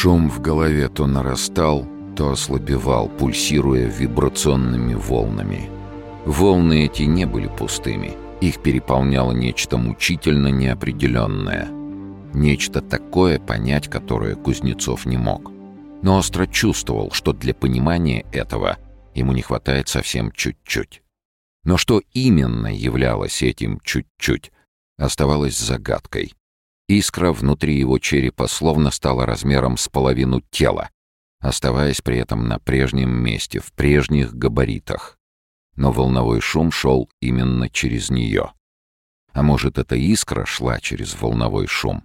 Шум в голове то нарастал, то ослабевал, пульсируя вибрационными волнами. Волны эти не были пустыми. Их переполняло нечто мучительно неопределенное. Нечто такое, понять которое Кузнецов не мог. Но остро чувствовал, что для понимания этого ему не хватает совсем чуть-чуть. Но что именно являлось этим чуть-чуть, оставалось загадкой. Искра внутри его черепа словно стала размером с половину тела, оставаясь при этом на прежнем месте, в прежних габаритах. Но волновой шум шел именно через нее. А может, эта искра шла через волновой шум?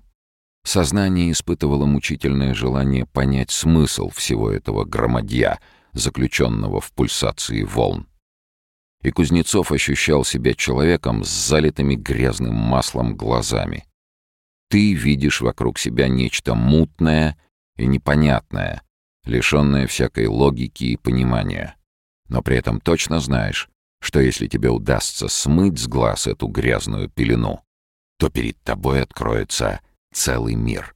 Сознание испытывало мучительное желание понять смысл всего этого громадья, заключенного в пульсации волн. И Кузнецов ощущал себя человеком с залитыми грязным маслом глазами. Ты видишь вокруг себя нечто мутное и непонятное, лишенное всякой логики и понимания. Но при этом точно знаешь, что если тебе удастся смыть с глаз эту грязную пелену, то перед тобой откроется целый мир.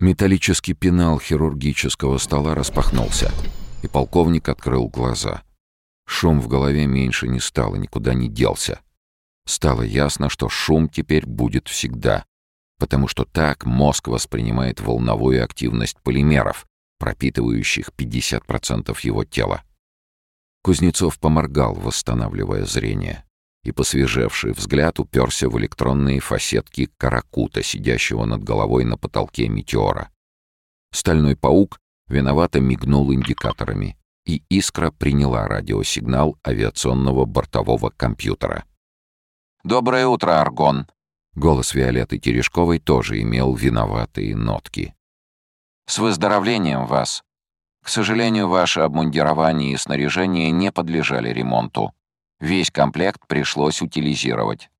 Металлический пенал хирургического стола распахнулся, и полковник открыл глаза. Шум в голове меньше не стал и никуда не делся. Стало ясно, что шум теперь будет всегда, потому что так мозг воспринимает волновую активность полимеров, пропитывающих 50% его тела. Кузнецов поморгал, восстанавливая зрение, и посвежевший взгляд уперся в электронные фасетки каракута, сидящего над головой на потолке метеора. Стальной паук виновато мигнул индикаторами, и искра приняла радиосигнал авиационного бортового компьютера. «Доброе утро, Аргон!» Голос Виолетты Терешковой тоже имел виноватые нотки. «С выздоровлением вас! К сожалению, ваше обмундирование и снаряжение не подлежали ремонту. Весь комплект пришлось утилизировать.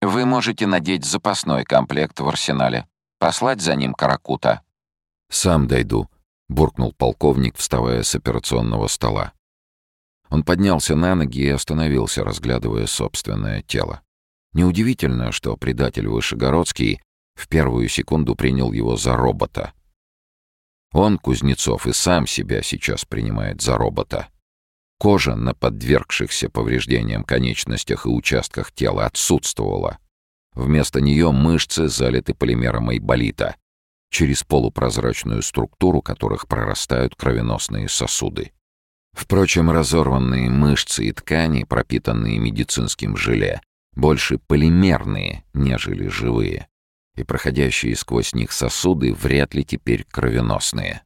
Вы можете надеть запасной комплект в арсенале. Послать за ним Каракута». «Сам дойду», — буркнул полковник, вставая с операционного стола. Он поднялся на ноги и остановился, разглядывая собственное тело. Неудивительно, что предатель Вышегородский в первую секунду принял его за робота. Он, Кузнецов, и сам себя сейчас принимает за робота. Кожа на подвергшихся повреждениям конечностях и участках тела отсутствовала. Вместо нее мышцы залиты полимером айболита, через полупрозрачную структуру которых прорастают кровеносные сосуды. Впрочем, разорванные мышцы и ткани, пропитанные медицинским желе, больше полимерные, нежели живые, и проходящие сквозь них сосуды вряд ли теперь кровеносные.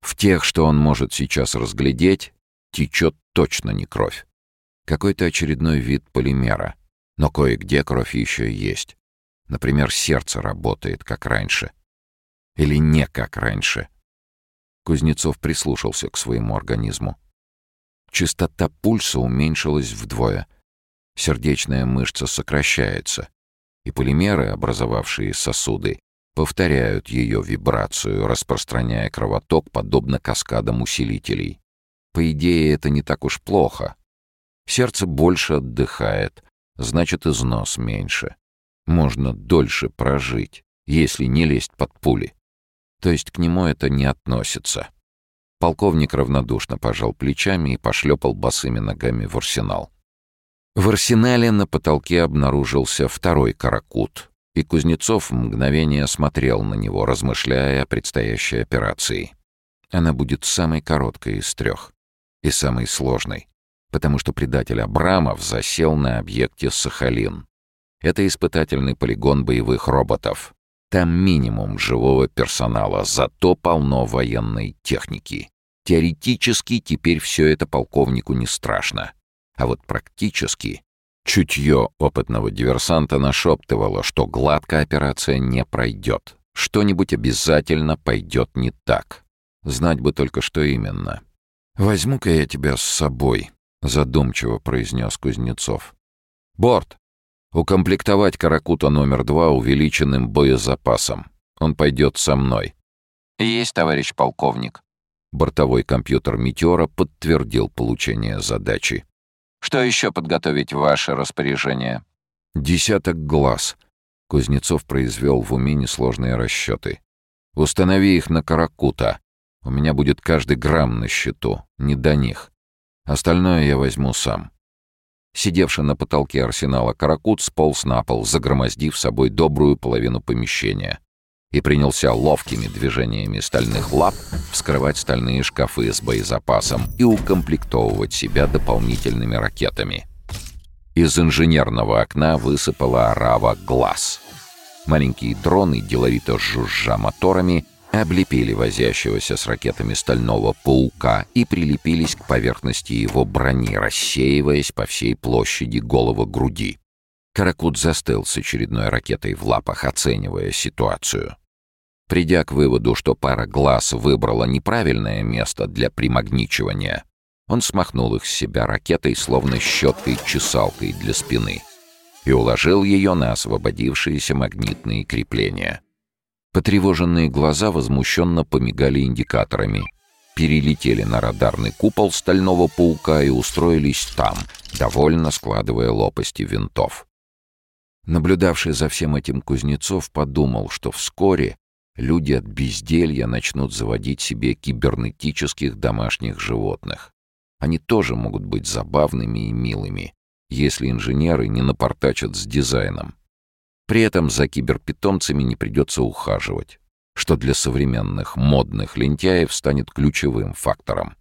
В тех, что он может сейчас разглядеть, течет точно не кровь. Какой-то очередной вид полимера, но кое-где кровь еще есть. Например, сердце работает, как раньше. Или не как раньше. Кузнецов прислушался к своему организму. Частота пульса уменьшилась вдвое — сердечная мышца сокращается, и полимеры, образовавшие сосуды, повторяют ее вибрацию, распространяя кровоток подобно каскадам усилителей. По идее, это не так уж плохо. Сердце больше отдыхает, значит, износ меньше. Можно дольше прожить, если не лезть под пули. То есть к нему это не относится. Полковник равнодушно пожал плечами и пошлепал босыми ногами в арсенал. В арсенале на потолке обнаружился второй каракут, и Кузнецов мгновение смотрел на него, размышляя о предстоящей операции. Она будет самой короткой из трех и самой сложной, потому что предатель Абрамов засел на объекте Сахалин. Это испытательный полигон боевых роботов. Там минимум живого персонала, зато полно военной техники. Теоретически теперь все это полковнику не страшно. А вот практически чутье опытного диверсанта нашептывало, что гладко операция не пройдет. Что-нибудь обязательно пойдет не так. Знать бы только, что именно. «Возьму-ка я тебя с собой», — задумчиво произнес Кузнецов. «Борт! Укомплектовать Каракута номер два увеличенным боезапасом. Он пойдет со мной». «Есть, товарищ полковник». Бортовой компьютер «Метеора» подтвердил получение задачи. Что еще подготовить в ваше распоряжение?» «Десяток глаз». Кузнецов произвел в уме несложные расчеты. Установи их на Каракута. У меня будет каждый грамм на счету, не до них. Остальное я возьму сам». Сидевший на потолке арсенала Каракут сполз на пол, загромоздив собой добрую половину помещения и принялся ловкими движениями стальных лап вскрывать стальные шкафы с боезапасом и укомплектовывать себя дополнительными ракетами. Из инженерного окна высыпала орава глаз. Маленькие дроны, деловито жужжа моторами, облепили возящегося с ракетами стального паука и прилепились к поверхности его брони, рассеиваясь по всей площади голого груди. Каракут застыл с очередной ракетой в лапах, оценивая ситуацию. Придя к выводу, что пара глаз выбрала неправильное место для примагничивания, он смахнул их с себя ракетой, словно щеткой-чесалкой для спины, и уложил ее на освободившиеся магнитные крепления. Потревоженные глаза возмущенно помигали индикаторами, перелетели на радарный купол стального паука и устроились там, довольно складывая лопасти винтов. Наблюдавший за всем этим Кузнецов подумал, что вскоре люди от безделья начнут заводить себе кибернетических домашних животных. Они тоже могут быть забавными и милыми, если инженеры не напортачат с дизайном. При этом за киберпитомцами не придется ухаживать, что для современных модных лентяев станет ключевым фактором.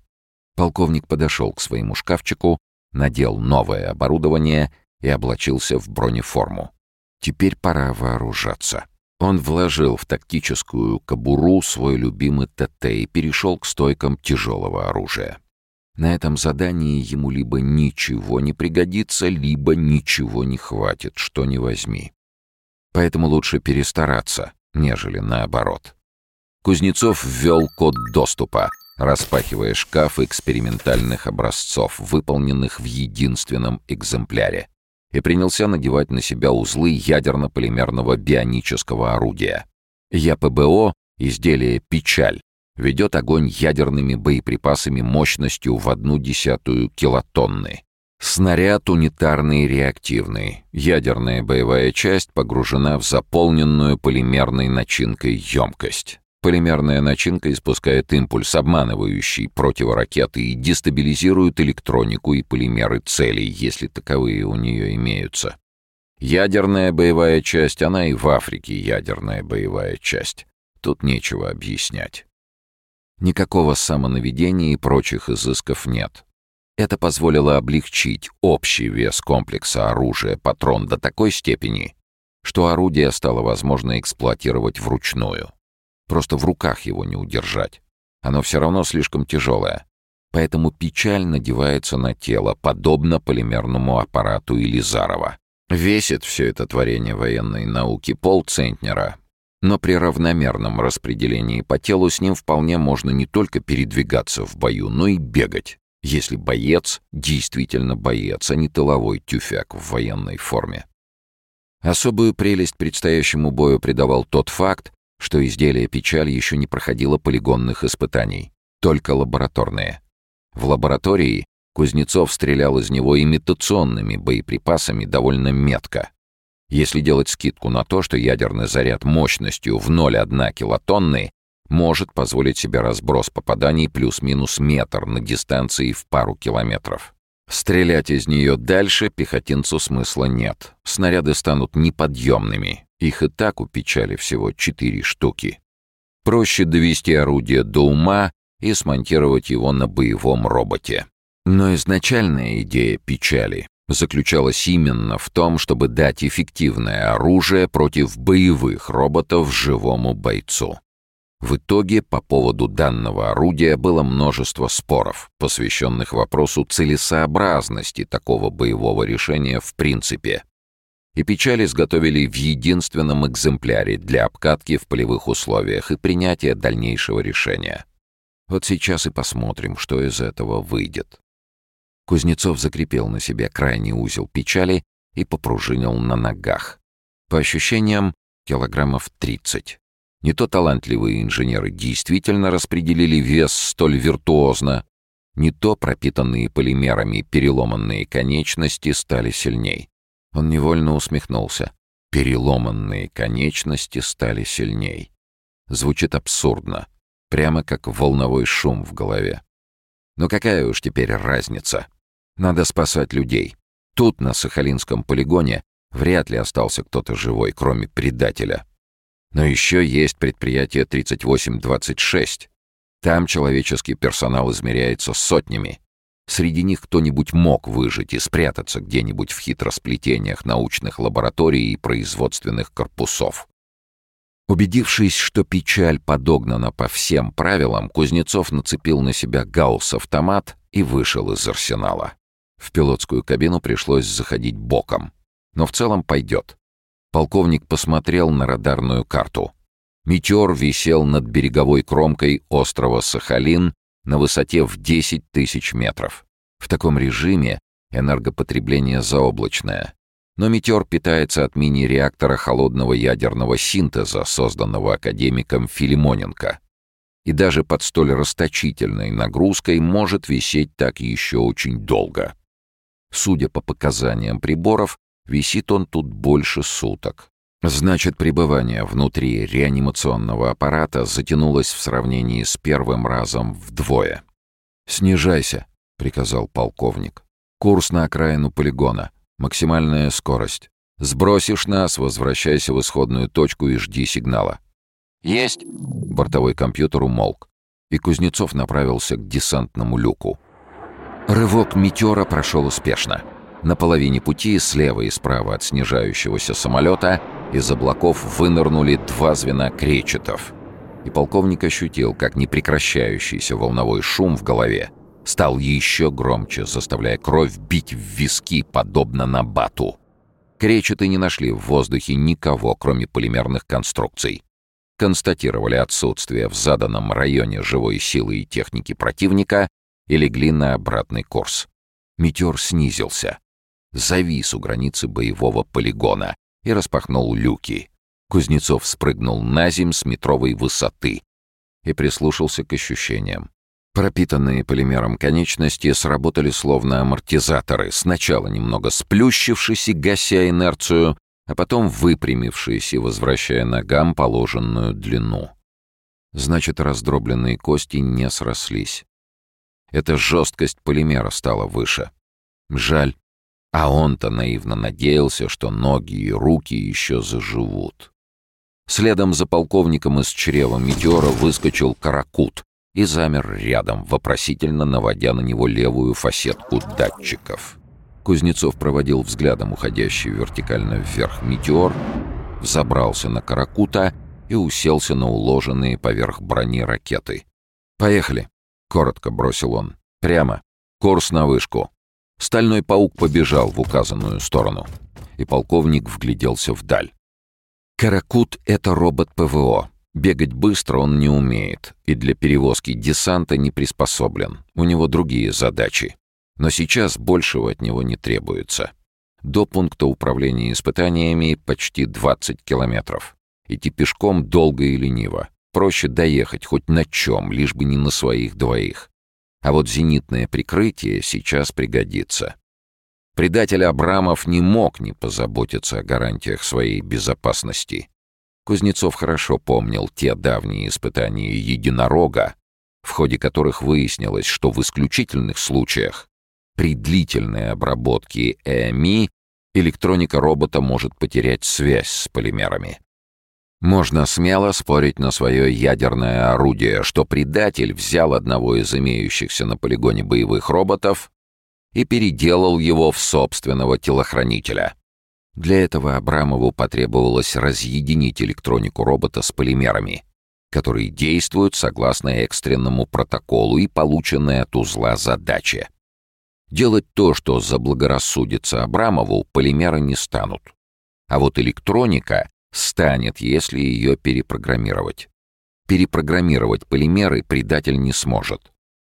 Полковник подошел к своему шкафчику, надел новое оборудование и облачился в бронеформу. Теперь пора вооружаться. Он вложил в тактическую кобуру свой любимый ТТ и перешел к стойкам тяжелого оружия. На этом задании ему либо ничего не пригодится, либо ничего не хватит, что не возьми. Поэтому лучше перестараться, нежели наоборот. Кузнецов ввел код доступа, распахивая шкаф экспериментальных образцов, выполненных в единственном экземпляре и принялся надевать на себя узлы ядерно-полимерного бионического орудия. ЯПБО, изделие «Печаль», ведет огонь ядерными боеприпасами мощностью в одну десятую килотонны. Снаряд унитарный реактивный. Ядерная боевая часть погружена в заполненную полимерной начинкой емкость. Полимерная начинка испускает импульс, обманывающий противоракеты, и дестабилизирует электронику и полимеры целей, если таковые у нее имеются. Ядерная боевая часть, она и в Африке ядерная боевая часть. Тут нечего объяснять. Никакого самонаведения и прочих изысков нет. Это позволило облегчить общий вес комплекса оружия «Патрон» до такой степени, что орудие стало возможно эксплуатировать вручную. Просто в руках его не удержать. Оно все равно слишком тяжелое. Поэтому печаль надевается на тело, подобно полимерному аппарату Елизарова. Весит все это творение военной науки полцентнера, но при равномерном распределении по телу с ним вполне можно не только передвигаться в бою, но и бегать, если боец действительно боец, а не тыловой тюфяк в военной форме. Особую прелесть предстоящему бою придавал тот факт, что изделие печаль еще не проходило полигонных испытаний, только лабораторные. В лаборатории Кузнецов стрелял из него имитационными боеприпасами довольно метко. Если делать скидку на то, что ядерный заряд мощностью в 0,1 килотонны может позволить себе разброс попаданий плюс-минус метр на дистанции в пару километров. Стрелять из нее дальше пехотинцу смысла нет. Снаряды станут неподъемными. Их и так у печали всего четыре штуки. Проще довести орудие до ума и смонтировать его на боевом роботе. Но изначальная идея печали заключалась именно в том, чтобы дать эффективное оружие против боевых роботов живому бойцу. В итоге по поводу данного орудия было множество споров, посвященных вопросу целесообразности такого боевого решения в принципе. И печаль изготовили в единственном экземпляре для обкатки в полевых условиях и принятия дальнейшего решения. Вот сейчас и посмотрим, что из этого выйдет. Кузнецов закрепил на себе крайний узел печали и попружинил на ногах. По ощущениям, килограммов 30. Не то талантливые инженеры действительно распределили вес столь виртуозно, не то пропитанные полимерами переломанные конечности стали сильней. Он невольно усмехнулся. Переломанные конечности стали сильней. Звучит абсурдно. Прямо как волновой шум в голове. Но какая уж теперь разница? Надо спасать людей. Тут, на Сахалинском полигоне, вряд ли остался кто-то живой, кроме предателя. Но еще есть предприятие 3826. Там человеческий персонал измеряется сотнями. Среди них кто-нибудь мог выжить и спрятаться где-нибудь в хитросплетениях научных лабораторий и производственных корпусов. Убедившись, что печаль подогнана по всем правилам, Кузнецов нацепил на себя гаусс-автомат и вышел из арсенала. В пилотскую кабину пришлось заходить боком. Но в целом пойдет. Полковник посмотрел на радарную карту. Метеор висел над береговой кромкой острова Сахалин на высоте в 10 тысяч метров. В таком режиме энергопотребление заоблачное. Но метеор питается от мини-реактора холодного ядерного синтеза, созданного академиком Филимоненко. И даже под столь расточительной нагрузкой может висеть так еще очень долго. Судя по показаниям приборов, висит он тут больше суток. Значит, пребывание внутри реанимационного аппарата затянулось в сравнении с первым разом вдвое. «Снижайся», — приказал полковник. «Курс на окраину полигона. Максимальная скорость. Сбросишь нас, возвращайся в исходную точку и жди сигнала». «Есть!» Бортовой компьютер умолк, и Кузнецов направился к десантному люку. Рывок «Метеора» прошел успешно. На половине пути, слева и справа от снижающегося самолета, из облаков вынырнули два звена кречетов. И полковник ощутил, как непрекращающийся волновой шум в голове стал еще громче, заставляя кровь бить в виски, подобно набату. Кречеты не нашли в воздухе никого, кроме полимерных конструкций. Констатировали отсутствие в заданном районе живой силы и техники противника и легли на обратный курс. Метеор снизился завис у границы боевого полигона и распахнул люки. Кузнецов спрыгнул на земь с метровой высоты и прислушался к ощущениям. Пропитанные полимером конечности сработали словно амортизаторы, сначала немного сплющившись и гася инерцию, а потом выпрямившись и возвращая ногам положенную длину. Значит, раздробленные кости не срослись. Эта жесткость полимера стала выше. Жаль, а он-то наивно надеялся, что ноги и руки еще заживут. Следом за полковником из чрева метеора выскочил каракут и замер рядом, вопросительно наводя на него левую фасетку датчиков. Кузнецов проводил взглядом уходящий вертикально вверх метеор, взобрался на каракута и уселся на уложенные поверх брони ракеты. «Поехали!» — коротко бросил он. «Прямо. Курс на вышку. Стальной паук побежал в указанную сторону, и полковник вгляделся вдаль. Каракут — это робот ПВО. Бегать быстро он не умеет, и для перевозки десанта не приспособлен. У него другие задачи. Но сейчас большего от него не требуется. До пункта управления испытаниями почти 20 километров. Идти пешком долго и лениво. Проще доехать хоть на чем, лишь бы не на своих двоих. А вот зенитное прикрытие сейчас пригодится. Предатель Абрамов не мог не позаботиться о гарантиях своей безопасности. Кузнецов хорошо помнил те давние испытания единорога, в ходе которых выяснилось, что в исключительных случаях при длительной обработке ЭМИ электроника робота может потерять связь с полимерами. Можно смело спорить на свое ядерное орудие, что предатель взял одного из имеющихся на полигоне боевых роботов и переделал его в собственного телохранителя. Для этого Абрамову потребовалось разъединить электронику робота с полимерами, которые действуют согласно экстренному протоколу и полученной от узла задаче. Делать то, что заблагорассудится Абрамову, полимеры не станут. А вот электроника станет, если ее перепрограммировать. Перепрограммировать полимеры предатель не сможет.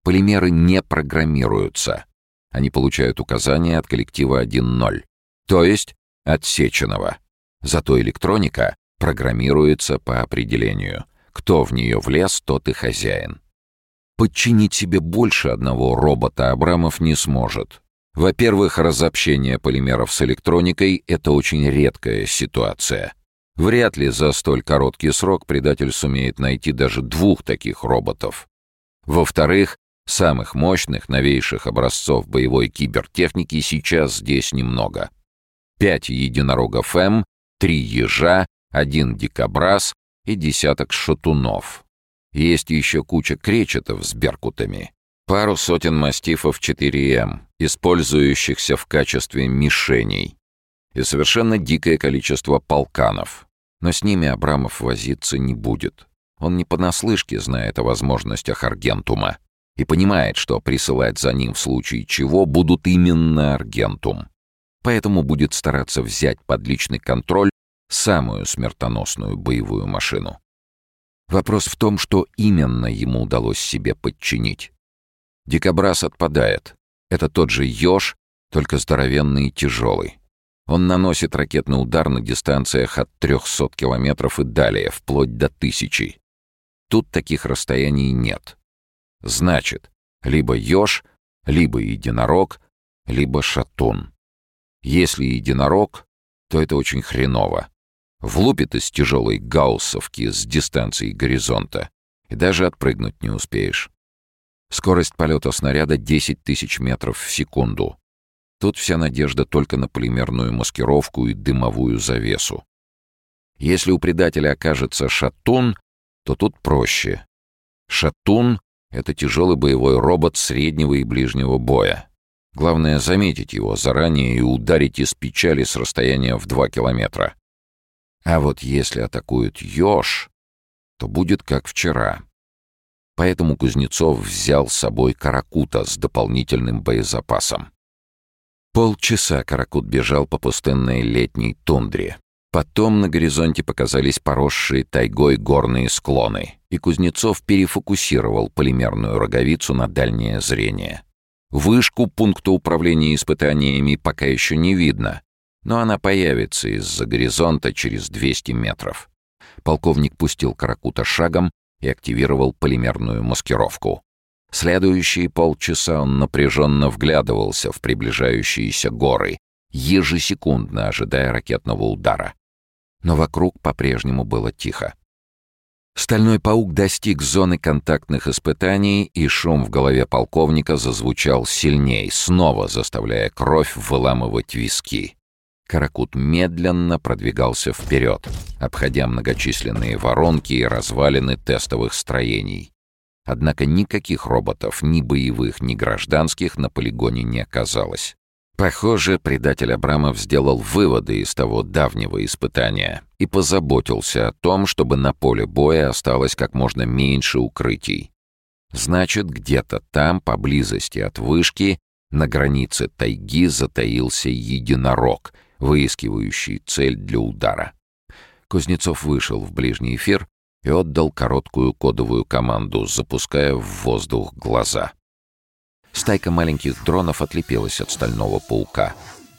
Полимеры не программируются. Они получают указания от коллектива 1.0, то есть отсеченного. Зато электроника программируется по определению. Кто в нее влез, тот и хозяин. Подчинить себе больше одного робота Абрамов не сможет. Во-первых, разобщение полимеров с электроникой — это очень редкая ситуация. Вряд ли за столь короткий срок предатель сумеет найти даже двух таких роботов. Во-вторых, самых мощных, новейших образцов боевой кибертехники сейчас здесь немного. Пять единорогов М, три ежа, один дикобраз и десяток шатунов. Есть еще куча кречетов с беркутами, пару сотен мастифов 4М, использующихся в качестве мишеней, и совершенно дикое количество полканов. Но с ними Абрамов возиться не будет. Он не понаслышке знает о возможностях Аргентума и понимает, что присылать за ним в случае чего будут именно Аргентум. Поэтому будет стараться взять под личный контроль самую смертоносную боевую машину. Вопрос в том, что именно ему удалось себе подчинить. Дикобраз отпадает. Это тот же еж, только здоровенный и тяжелый. Он наносит ракетный удар на дистанциях от 300 километров и далее, вплоть до тысячи. Тут таких расстояний нет. Значит, либо еж, либо единорог, либо шатун. Если единорог, то это очень хреново. Влупит из тяжелой гауссовки с дистанции горизонта, и даже отпрыгнуть не успеешь. Скорость полета снаряда 10 тысяч метров в секунду. Тут вся надежда только на полимерную маскировку и дымовую завесу. Если у предателя окажется шатун, то тут проще. Шатун — это тяжелый боевой робот среднего и ближнего боя. Главное — заметить его заранее и ударить из печали с расстояния в 2 километра. А вот если атакуют Ёж, то будет как вчера. Поэтому Кузнецов взял с собой Каракута с дополнительным боезапасом. Полчаса Каракут бежал по пустынной летней тундре. Потом на горизонте показались поросшие тайгой горные склоны, и Кузнецов перефокусировал полимерную роговицу на дальнее зрение. Вышку пункта управления испытаниями пока еще не видно, но она появится из-за горизонта через 200 метров. Полковник пустил Каракута шагом и активировал полимерную маскировку. Следующие полчаса он напряженно вглядывался в приближающиеся горы, ежесекундно ожидая ракетного удара. Но вокруг по-прежнему было тихо. Стальной паук достиг зоны контактных испытаний, и шум в голове полковника зазвучал сильней, снова заставляя кровь выламывать виски. Каракут медленно продвигался вперед, обходя многочисленные воронки и развалины тестовых строений. Однако никаких роботов, ни боевых, ни гражданских, на полигоне не оказалось. Похоже, предатель Абрамов сделал выводы из того давнего испытания и позаботился о том, чтобы на поле боя осталось как можно меньше укрытий. Значит, где-то там, поблизости от вышки, на границе тайги затаился единорог — выискивающий цель для удара. Кузнецов вышел в ближний эфир и отдал короткую кодовую команду, запуская в воздух глаза. Стайка маленьких дронов отлепилась от стального паука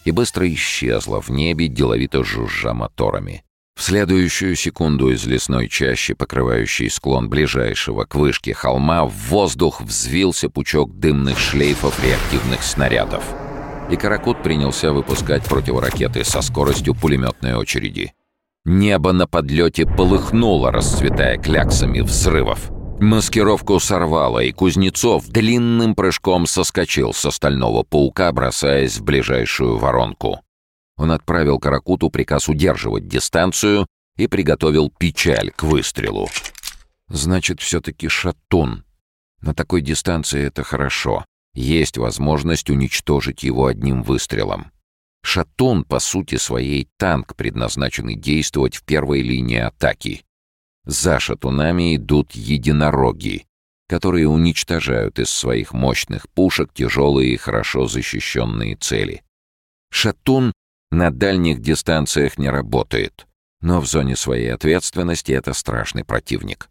и быстро исчезла в небе, деловито жужжа моторами. В следующую секунду из лесной чащи, покрывающей склон ближайшего к вышке холма, в воздух взвился пучок дымных шлейфов реактивных снарядов — и «Каракут» принялся выпускать противоракеты со скоростью пулеметной очереди. Небо на подлете полыхнуло, расцветая кляксами взрывов. Маскировку сорвало, и Кузнецов длинным прыжком соскочил со стального паука, бросаясь в ближайшую воронку. Он отправил Каракуту приказ удерживать дистанцию и приготовил печаль к выстрелу. «Значит, все-таки шатун. На такой дистанции это хорошо. Есть возможность уничтожить его одним выстрелом. Шатун, по сути своей, танк, предназначенный действовать в первой линии атаки. За шатунами идут единороги, которые уничтожают из своих мощных пушек тяжелые и хорошо защищенные цели. Шатун на дальних дистанциях не работает, но в зоне своей ответственности это страшный противник.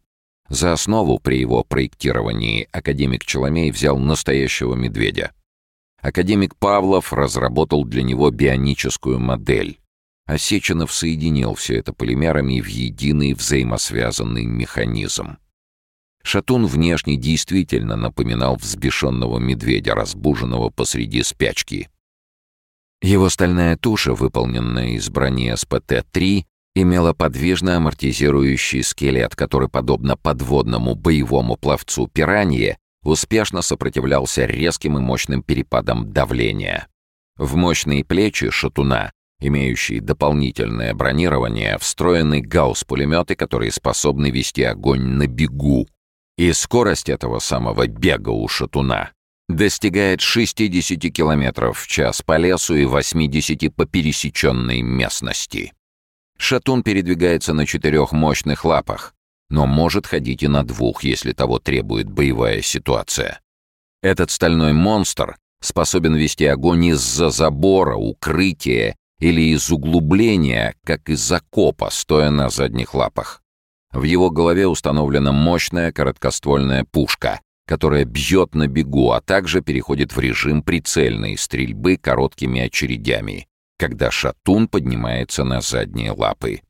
За основу при его проектировании академик Челомей взял настоящего медведя. Академик Павлов разработал для него бионическую модель. А Сеченов соединил все это полимерами в единый взаимосвязанный механизм. Шатун внешне действительно напоминал взбешенного медведя, разбуженного посреди спячки. Его стальная туша, выполненная из брони СПТ-3, имела подвижно амортизирующий скелет, который, подобно подводному боевому пловцу пиранье, успешно сопротивлялся резким и мощным перепадам давления. В мощные плечи шатуна, имеющие дополнительное бронирование, встроены гаусс-пулеметы, которые способны вести огонь на бегу. И скорость этого самого бега у шатуна достигает 60 км в час по лесу и 80 по пересеченной местности. Шатун передвигается на четырех мощных лапах, но может ходить и на двух, если того требует боевая ситуация. Этот стальной монстр способен вести огонь из-за забора, укрытия или из углубления, как из окопа, стоя на задних лапах. В его голове установлена мощная короткоствольная пушка, которая бьет на бегу, а также переходит в режим прицельной стрельбы короткими очередями, когда шатун поднимается на задние лапы.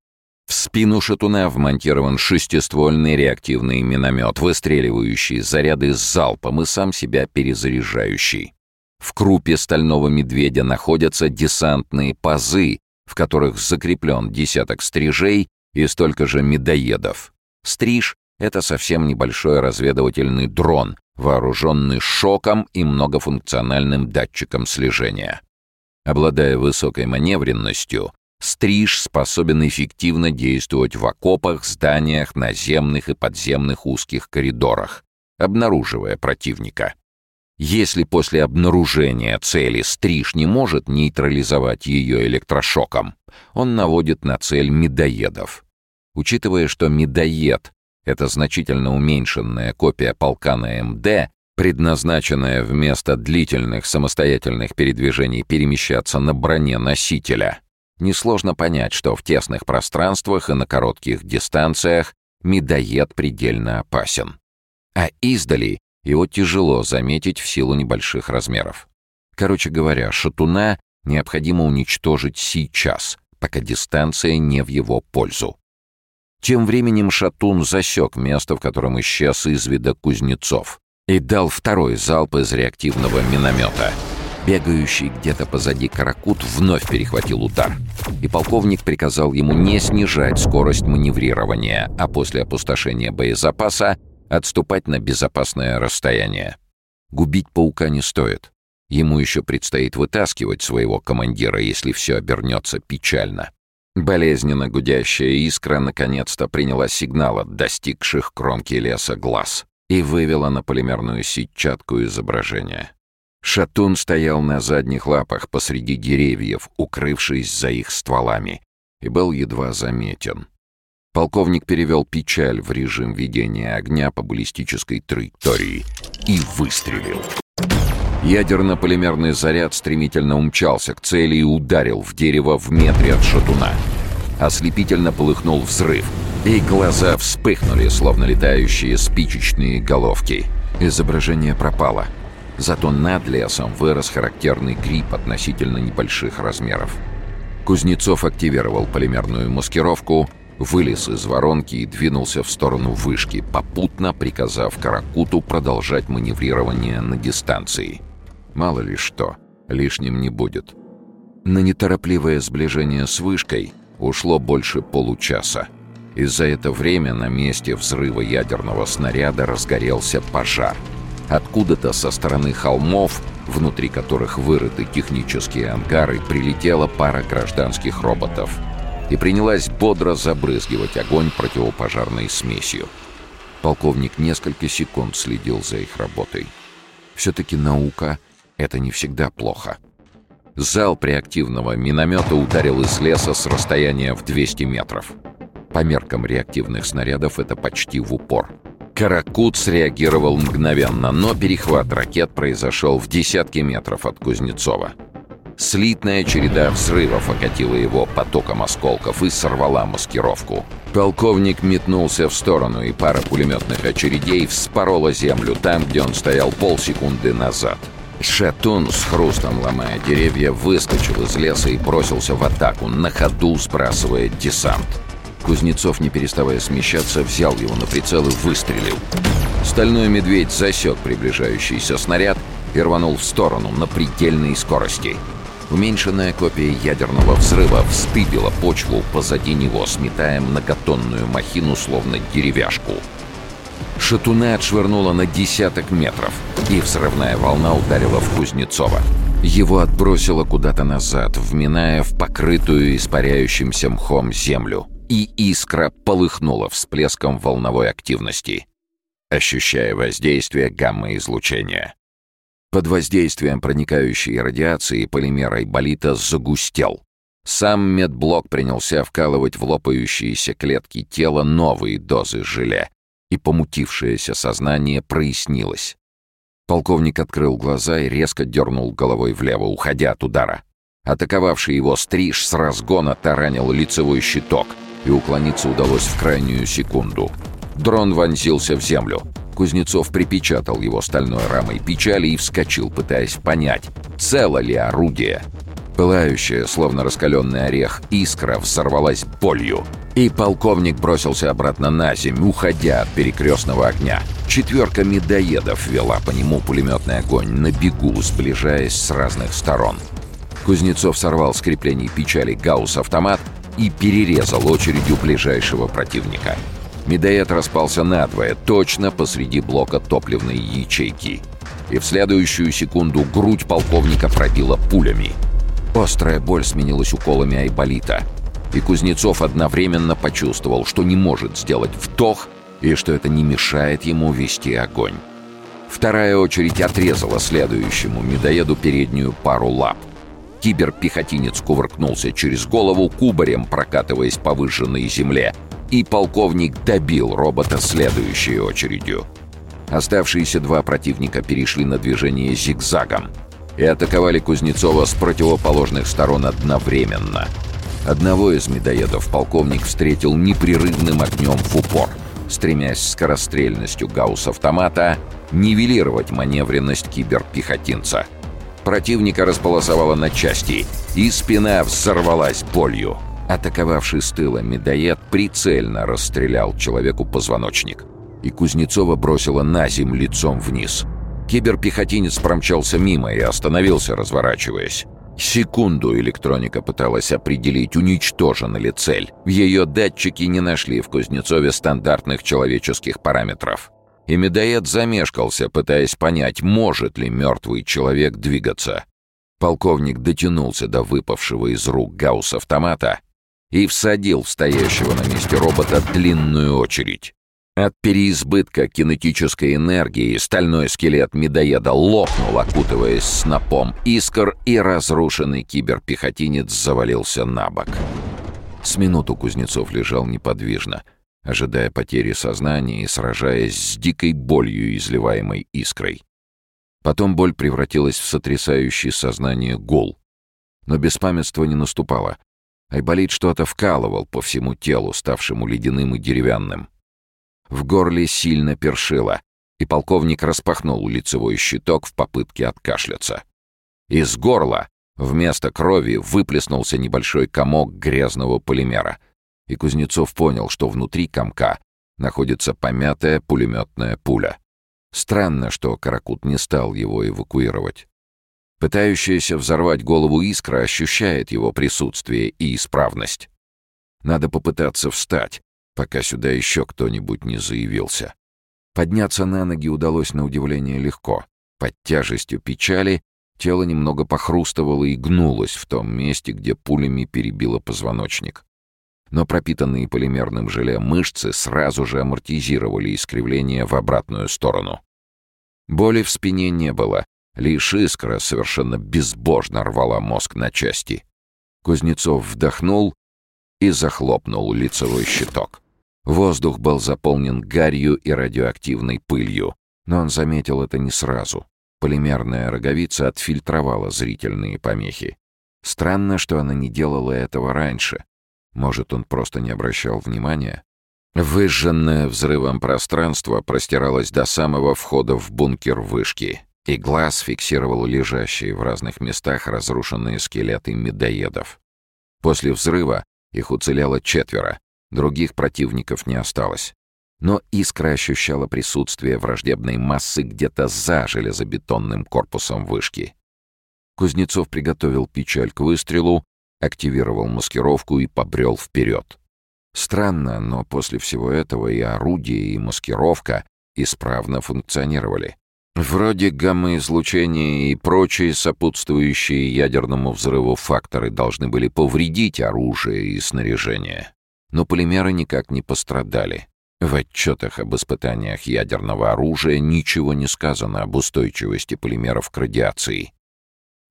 В спину шатуна вмонтирован шестиствольный реактивный миномет, выстреливающий заряды с залпом и сам себя перезаряжающий. В крупе стального медведя находятся десантные пазы, в которых закреплен десяток стрижей и столько же медоедов. Стриж — это совсем небольшой разведывательный дрон, вооруженный шоком и многофункциональным датчиком слежения. Обладая высокой маневренностью, стриж способен эффективно действовать в окопах, зданиях, наземных и подземных узких коридорах, обнаруживая противника. Если после обнаружения цели стриж не может нейтрализовать ее электрошоком, он наводит на цель медоедов. Учитывая, что медоед — это значительно уменьшенная копия полка на МД, предназначенная вместо длительных самостоятельных передвижений перемещаться на броне носителя, несложно понять, что в тесных пространствах и на коротких дистанциях медоед предельно опасен. А издали его тяжело заметить в силу небольших размеров. Короче говоря, шатуна необходимо уничтожить сейчас, пока дистанция не в его пользу. Тем временем шатун засек место, в котором исчез из вида кузнецов, и дал второй залп из реактивного миномета. Бегающий где-то позади каракут вновь перехватил удар, и полковник приказал ему не снижать скорость маневрирования, а после опустошения боезапаса отступать на безопасное расстояние. Губить паука не стоит. Ему еще предстоит вытаскивать своего командира, если все обернется печально. Болезненно гудящая искра наконец-то приняла сигнал от достигших кромки леса глаз и вывела на полимерную сетчатку изображение. Шатун стоял на задних лапах посреди деревьев, укрывшись за их стволами, и был едва заметен. Полковник перевел печаль в режим ведения огня по баллистической траектории и выстрелил. Ядерно-полимерный заряд стремительно умчался к цели и ударил в дерево в метре от шатуна. Ослепительно полыхнул взрыв, и глаза вспыхнули, словно летающие спичечные головки. Изображение пропало. Зато над лесом вырос характерный гриб относительно небольших размеров. Кузнецов активировал полимерную маскировку — вылез из воронки и двинулся в сторону вышки, попутно приказав Каракуту продолжать маневрирование на дистанции. Мало ли что, лишним не будет. На неторопливое сближение с вышкой ушло больше получаса. И за это время на месте взрыва ядерного снаряда разгорелся пожар. Откуда-то со стороны холмов, внутри которых вырыты технические ангары, прилетела пара гражданских роботов — и принялась бодро забрызгивать огонь противопожарной смесью. Полковник несколько секунд следил за их работой. Все-таки наука — это не всегда плохо. Зал реактивного миномета ударил из леса с расстояния в 200 метров. По меркам реактивных снарядов это почти в упор. Каракут среагировал мгновенно, но перехват ракет произошел в десятки метров от Кузнецова. Слитная череда взрывов окатила его потоком осколков и сорвала маскировку. Полковник метнулся в сторону, и пара пулеметных очередей вспорола землю там, где он стоял полсекунды назад. Шатун, с хрустом ломая деревья, выскочил из леса и бросился в атаку, на ходу сбрасывая десант. Кузнецов, не переставая смещаться, взял его на прицел и выстрелил. Стальной медведь засек приближающийся снаряд и рванул в сторону на предельной скорости — Уменьшенная копия ядерного взрыва встыбила почву позади него, сметая многотонную махину, словно деревяшку. Шатуна отшвырнула на десяток метров, и взрывная волна ударила в Кузнецова. Его отбросило куда-то назад, вминая в покрытую испаряющимся мхом землю, и искра полыхнула всплеском волновой активности, ощущая воздействие гамма-излучения. Под воздействием проникающей радиации полимер айболита загустел. Сам медблок принялся вкалывать в лопающиеся клетки тела новые дозы желе, и помутившееся сознание прояснилось. Полковник открыл глаза и резко дернул головой влево, уходя от удара. Атаковавший его стриж с разгона таранил лицевой щиток, и уклониться удалось в крайнюю секунду. Дрон вонзился в землю. Кузнецов припечатал его стальной рамой печали и вскочил, пытаясь понять, цело ли орудие. Пылающая, словно раскаленный орех, искра взорвалась болью, и полковник бросился обратно на землю, уходя от перекрестного огня. Четверка медоедов вела по нему пулеметный огонь на бегу, сближаясь с разных сторон. Кузнецов сорвал с креплений печали гаусс-автомат и перерезал очередью ближайшего противника. Медоед распался надвое, точно посреди блока топливной ячейки. И в следующую секунду грудь полковника пробила пулями. Острая боль сменилась уколами айболита. И Кузнецов одновременно почувствовал, что не может сделать вдох и что это не мешает ему вести огонь. Вторая очередь отрезала следующему медоеду переднюю пару лап. Киберпехотинец кувыркнулся через голову, кубарем прокатываясь по выжженной земле, и полковник добил робота следующей очередью. Оставшиеся два противника перешли на движение зигзагом и атаковали Кузнецова с противоположных сторон одновременно. Одного из медоедов полковник встретил непрерывным огнем в упор, стремясь скорострельностью гаусс-автомата нивелировать маневренность киберпехотинца — Противника располосовало на части, и спина взорвалась болью. Атаковавший с тыла медоед прицельно расстрелял человеку позвоночник. И Кузнецова бросила на землю лицом вниз. Киберпехотинец промчался мимо и остановился, разворачиваясь. Секунду электроника пыталась определить, уничтожена ли цель. В ее датчики не нашли в Кузнецове стандартных человеческих параметров и медоед замешкался, пытаясь понять, может ли мертвый человек двигаться. Полковник дотянулся до выпавшего из рук гаусс-автомата и всадил в стоящего на месте робота длинную очередь. От переизбытка кинетической энергии стальной скелет медоеда лопнул, окутываясь снопом искр, и разрушенный киберпехотинец завалился на бок. С минуту Кузнецов лежал неподвижно — ожидая потери сознания и сражаясь с дикой болью, изливаемой искрой. Потом боль превратилась в сотрясающий сознание гул. Но беспамятство не наступало. Айболит что-то вкалывал по всему телу, ставшему ледяным и деревянным. В горле сильно першило, и полковник распахнул лицевой щиток в попытке откашляться. Из горла вместо крови выплеснулся небольшой комок грязного полимера — и Кузнецов понял, что внутри комка находится помятая пулеметная пуля. Странно, что Каракут не стал его эвакуировать. Пытающаяся взорвать голову искра ощущает его присутствие и исправность. Надо попытаться встать, пока сюда еще кто-нибудь не заявился. Подняться на ноги удалось на удивление легко. Под тяжестью печали тело немного похрустывало и гнулось в том месте, где пулями перебило позвоночник но пропитанные полимерным желе мышцы сразу же амортизировали искривление в обратную сторону. Боли в спине не было, лишь искра совершенно безбожно рвала мозг на части. Кузнецов вдохнул и захлопнул лицевой щиток. Воздух был заполнен гарью и радиоактивной пылью, но он заметил это не сразу. Полимерная роговица отфильтровала зрительные помехи. Странно, что она не делала этого раньше. Может, он просто не обращал внимания? Выжженное взрывом пространство простиралось до самого входа в бункер вышки, и глаз фиксировал лежащие в разных местах разрушенные скелеты медоедов. После взрыва их уцелело четверо, других противников не осталось. Но искра ощущала присутствие враждебной массы где-то за железобетонным корпусом вышки. Кузнецов приготовил печаль к выстрелу, активировал маскировку и побрел вперед. Странно, но после всего этого и орудие, и маскировка исправно функционировали. Вроде гамма-излучения и прочие сопутствующие ядерному взрыву факторы должны были повредить оружие и снаряжение. Но полимеры никак не пострадали. В отчетах об испытаниях ядерного оружия ничего не сказано об устойчивости полимеров к радиации.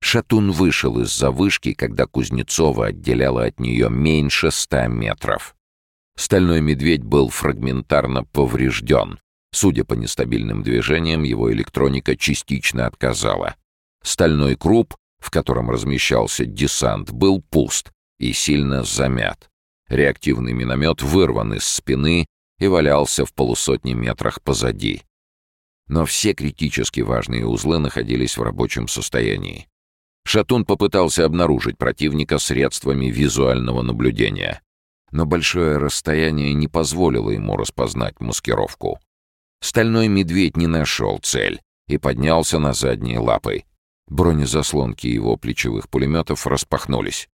Шатун вышел из-за вышки, когда Кузнецова отделяла от нее меньше ста метров. Стальной медведь был фрагментарно поврежден, Судя по нестабильным движениям, его электроника частично отказала. Стальной круп, в котором размещался десант, был пуст и сильно замят. Реактивный миномет вырван из спины и валялся в полусотни метрах позади. Но все критически важные узлы находились в рабочем состоянии. Шатун попытался обнаружить противника средствами визуального наблюдения, но большое расстояние не позволило ему распознать маскировку. Стальной медведь не нашел цель и поднялся на задние лапы. Бронезаслонки его плечевых пулеметов распахнулись.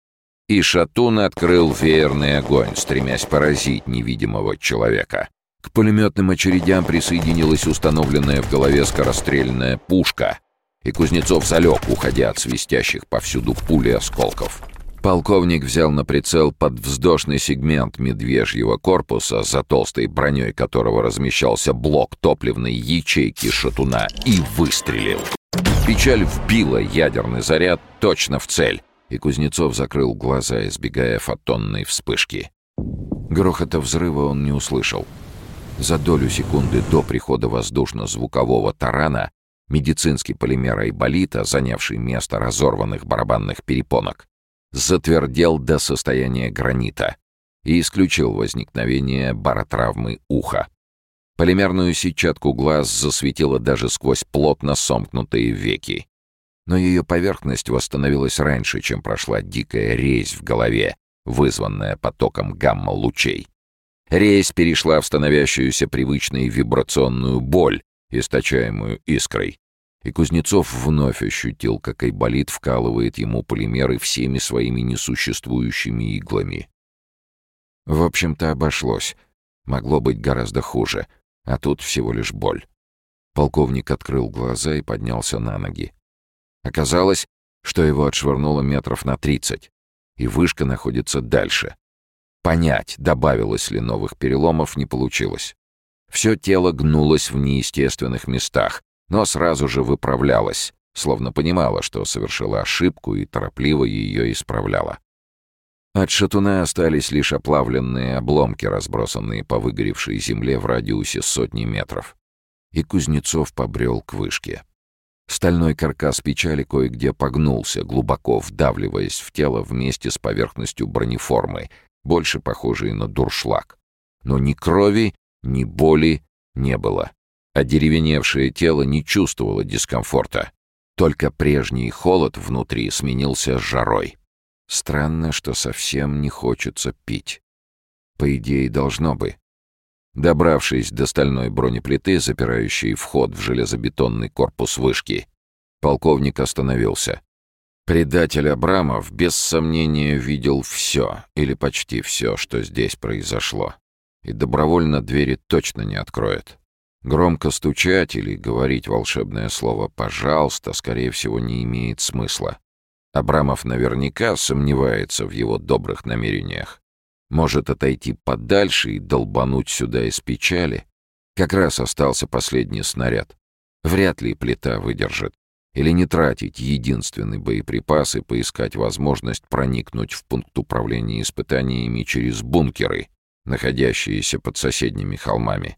И Шатун открыл веерный огонь, стремясь поразить невидимого человека. К пулеметным очередям присоединилась установленная в голове скорострельная пушка, и Кузнецов залег, уходя от свистящих повсюду пули осколков. Полковник взял на прицел подвздошный сегмент медвежьего корпуса, за толстой броней которого размещался блок топливной ячейки шатуна, и выстрелил. Печаль вбила ядерный заряд точно в цель, и Кузнецов закрыл глаза, избегая фотонной вспышки. Грохота взрыва он не услышал. За долю секунды до прихода воздушно-звукового тарана медицинский полимер Айболита, занявший место разорванных барабанных перепонок, затвердел до состояния гранита и исключил возникновение баротравмы уха. Полимерную сетчатку глаз засветило даже сквозь плотно сомкнутые веки. Но ее поверхность восстановилась раньше, чем прошла дикая резь в голове, вызванная потоком гамма-лучей. Резь перешла в становящуюся привычной вибрационную боль, источаемую искрой и Кузнецов вновь ощутил, как Айболит вкалывает ему полимеры всеми своими несуществующими иглами. В общем-то, обошлось. Могло быть гораздо хуже, а тут всего лишь боль. Полковник открыл глаза и поднялся на ноги. Оказалось, что его отшвырнуло метров на тридцать, и вышка находится дальше. Понять, добавилось ли новых переломов, не получилось. Все тело гнулось в неестественных местах, но сразу же выправлялась, словно понимала, что совершила ошибку и торопливо ее исправляла. От шатуна остались лишь оплавленные обломки, разбросанные по выгоревшей земле в радиусе сотни метров. И Кузнецов побрел к вышке. Стальной каркас печали кое-где погнулся, глубоко вдавливаясь в тело вместе с поверхностью бронеформы, больше похожей на дуршлаг. Но ни крови, ни боли не было. Одеревеневшее тело не чувствовало дискомфорта. Только прежний холод внутри сменился жарой. Странно, что совсем не хочется пить. По идее, должно бы. Добравшись до стальной бронеплиты, запирающей вход в железобетонный корпус вышки, полковник остановился. Предатель Абрамов без сомнения видел все, или почти все, что здесь произошло. И добровольно двери точно не откроет. Громко стучать или говорить волшебное слово «пожалуйста» скорее всего не имеет смысла. Абрамов наверняка сомневается в его добрых намерениях. Может отойти подальше и долбануть сюда из печали? Как раз остался последний снаряд. Вряд ли плита выдержит. Или не тратить единственный боеприпас и поискать возможность проникнуть в пункт управления испытаниями через бункеры, находящиеся под соседними холмами.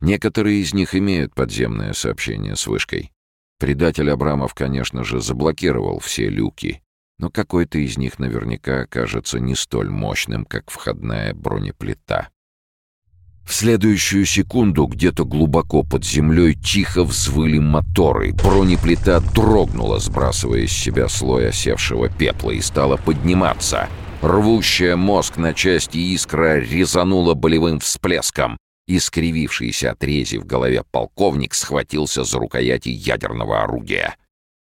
Некоторые из них имеют подземное сообщение с вышкой. Предатель Абрамов, конечно же, заблокировал все люки, но какой-то из них наверняка окажется не столь мощным, как входная бронеплита. В следующую секунду где-то глубоко под землей тихо взвыли моторы. Бронеплита дрогнула, сбрасывая из себя слой осевшего пепла, и стала подниматься. Рвущая мозг на части искра резанула болевым всплеском. Искривившийся от рези в голове полковник схватился за рукояти ядерного орудия.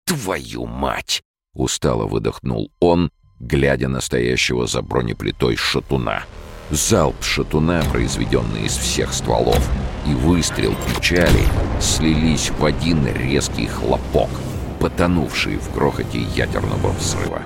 «Твою мать!» Устало выдохнул он, глядя на стоящего за бронеплитой шатуна. Залп шатуна, произведенный из всех стволов, и выстрел печали слились в один резкий хлопок, потонувший в грохоте ядерного взрыва.